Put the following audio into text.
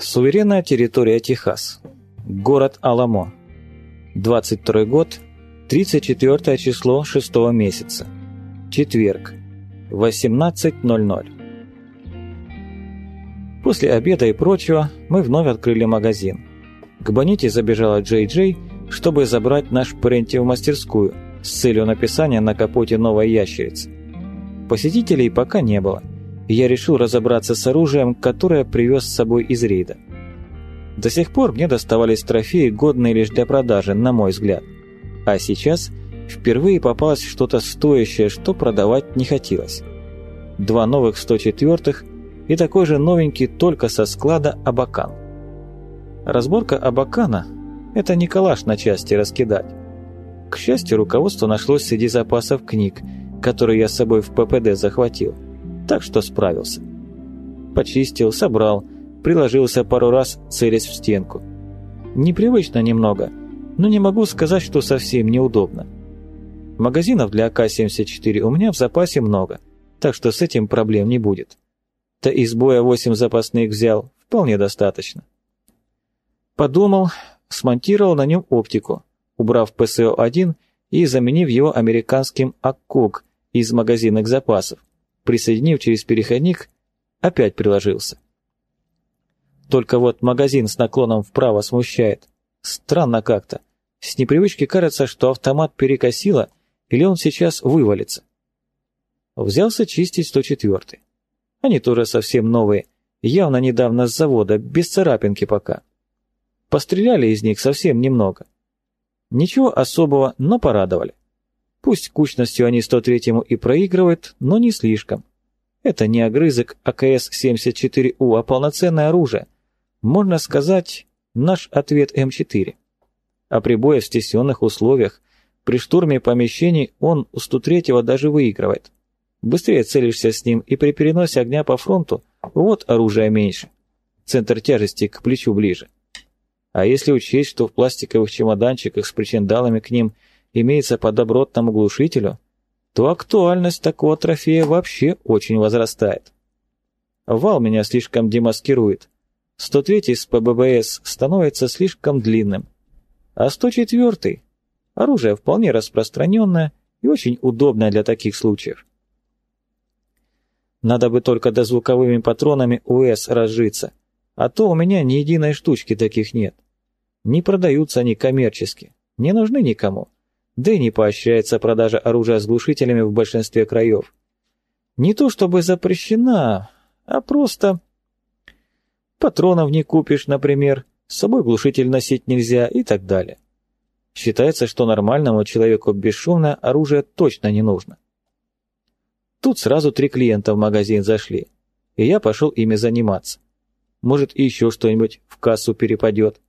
Суверенная территория Техас. Город Аламо. 22 год, 34 число 6 месяца. Четверг. 18.00. После обеда и прочего мы вновь открыли магазин. К Боните забежала Джей Джей, чтобы забрать наш Пренти в мастерскую с целью написания на капоте новой ящерицы. Посетителей пока не было – я решил разобраться с оружием, которое привез с собой из рейда. До сих пор мне доставались трофеи, годные лишь для продажи, на мой взгляд. А сейчас впервые попалось что-то стоящее, что продавать не хотелось. Два новых 104-х и такой же новенький только со склада Абакан. Разборка Абакана – это не калаш на части раскидать. К счастью, руководство нашлось среди запасов книг, которые я с собой в ППД захватил – так что справился. Почистил, собрал, приложился пару раз, целясь в стенку. Непривычно немного, но не могу сказать, что совсем неудобно. Магазинов для АК-74 у меня в запасе много, так что с этим проблем не будет. Да из боя 8 запасных взял, вполне достаточно. Подумал, смонтировал на нем оптику, убрав ПСО-1 и заменив его американским АККОГ из магазинных запасов присоединив через переходник, опять приложился. Только вот магазин с наклоном вправо смущает. Странно как-то. С непривычки кажется, что автомат перекосило, или он сейчас вывалится. Взялся чистить 104-й. Они тоже совсем новые, явно недавно с завода, без царапинки пока. Постреляли из них совсем немного. Ничего особого, но порадовали. Пусть кучностью они 103-му и проигрывают, но не слишком. Это не огрызок АКС-74У, а полноценное оружие. Можно сказать, наш ответ М4. А при бое в стесненных условиях, при штурме помещений он у 103-го даже выигрывает. Быстрее целишься с ним, и при переносе огня по фронту вот оружие меньше. Центр тяжести к плечу ближе. А если учесть, что в пластиковых чемоданчиках с причиндалами к ним – имеется по добротному глушителю, то актуальность такого трофея вообще очень возрастает. Вал меня слишком демаскирует. 103 с ПББС становится слишком длинным. А 104 оружие вполне распространенное и очень удобное для таких случаев. Надо бы только дозвуковыми патронами УС разжиться, а то у меня ни единой штучки таких нет. Не продаются они коммерчески, не нужны никому да и не поощряется продажа оружия с глушителями в большинстве краев. Не то чтобы запрещена, а просто... Патронов не купишь, например, с собой глушитель носить нельзя и так далее. Считается, что нормальному человеку бесшумное оружие точно не нужно. Тут сразу три клиента в магазин зашли, и я пошел ими заниматься. Может, еще что-нибудь в кассу перепадет.